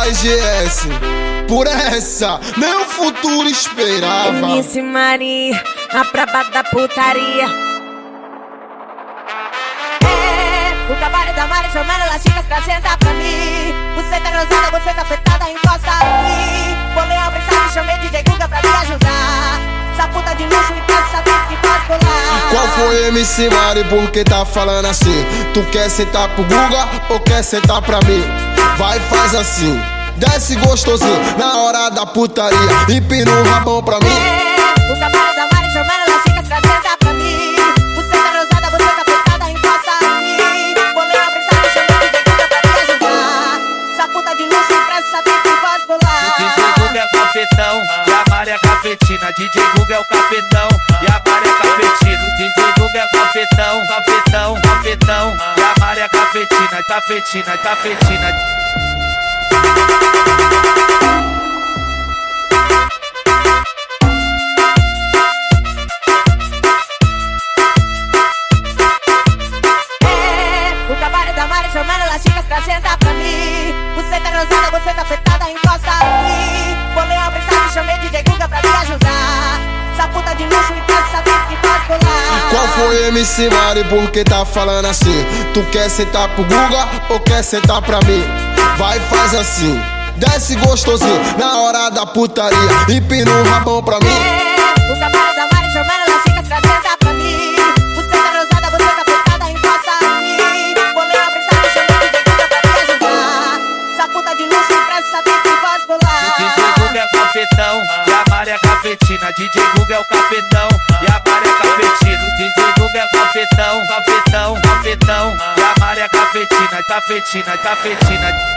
Ai, GS, por essa, meu futuro esperava. MC Mari, a braba da putaria. É, o trabalho da Mari chamando as chicas pra sentar pra mim. Você tá rosada, você tá afetada, encosta aqui. Bolei a mensagem, chamei DJ Guga pra me ajudar. Essa puta de luxo e quer saber que pode colar. Qual foi MC Mari, por que tá falando assim? Tu quer sentar pro Guga ou quer sentar pra mim? Vai, faz assim. Desce gostosinho na hora da putaria. Empina o rabão pra mim. É, o trabalho da Mari chamando as chicas pra sentar pra mim. Você tá rosada, você tá afetada, encosta aqui. Bolei a mensagem, chamei DJ Guga pra me ajudar. Essa puta de luxo quer saber que pode colar. DJ Guga é cafetão e a Mari é cafetina. DJ Guga é o cafetão e a Mari é cafetina. DJ Guga é cafetão, cafetão, cafetão e a Mari é cafetina, cafetina, cafetina. Você tá afetada, encosta aqui. Bolei uma mensagem, chamei DJ Guga pra me ajudar. Essa puta de luxo MC Mari, por que tá falando assim? Tu quer sentar pro Guga ou quer sentar pra mim? Vai, faz assim. Desce gostosinho na hora da putaria. Empina o rabão pra mim. É, o trabalho da Mari chamando as chicas pra sentar pra mim. Você tá rosada, você tá afetada, encosta aqui. Bolei uma mensagem, chamei DJ Guga pra me ajudar. Essa puta de luxo e quer saber que pode colar. DJ Guga é cafetão e a Mari é cafetina. DJ Guga é o cafetão e a Mari é cafetão a Mari é cafetina, cafetina, cafetina.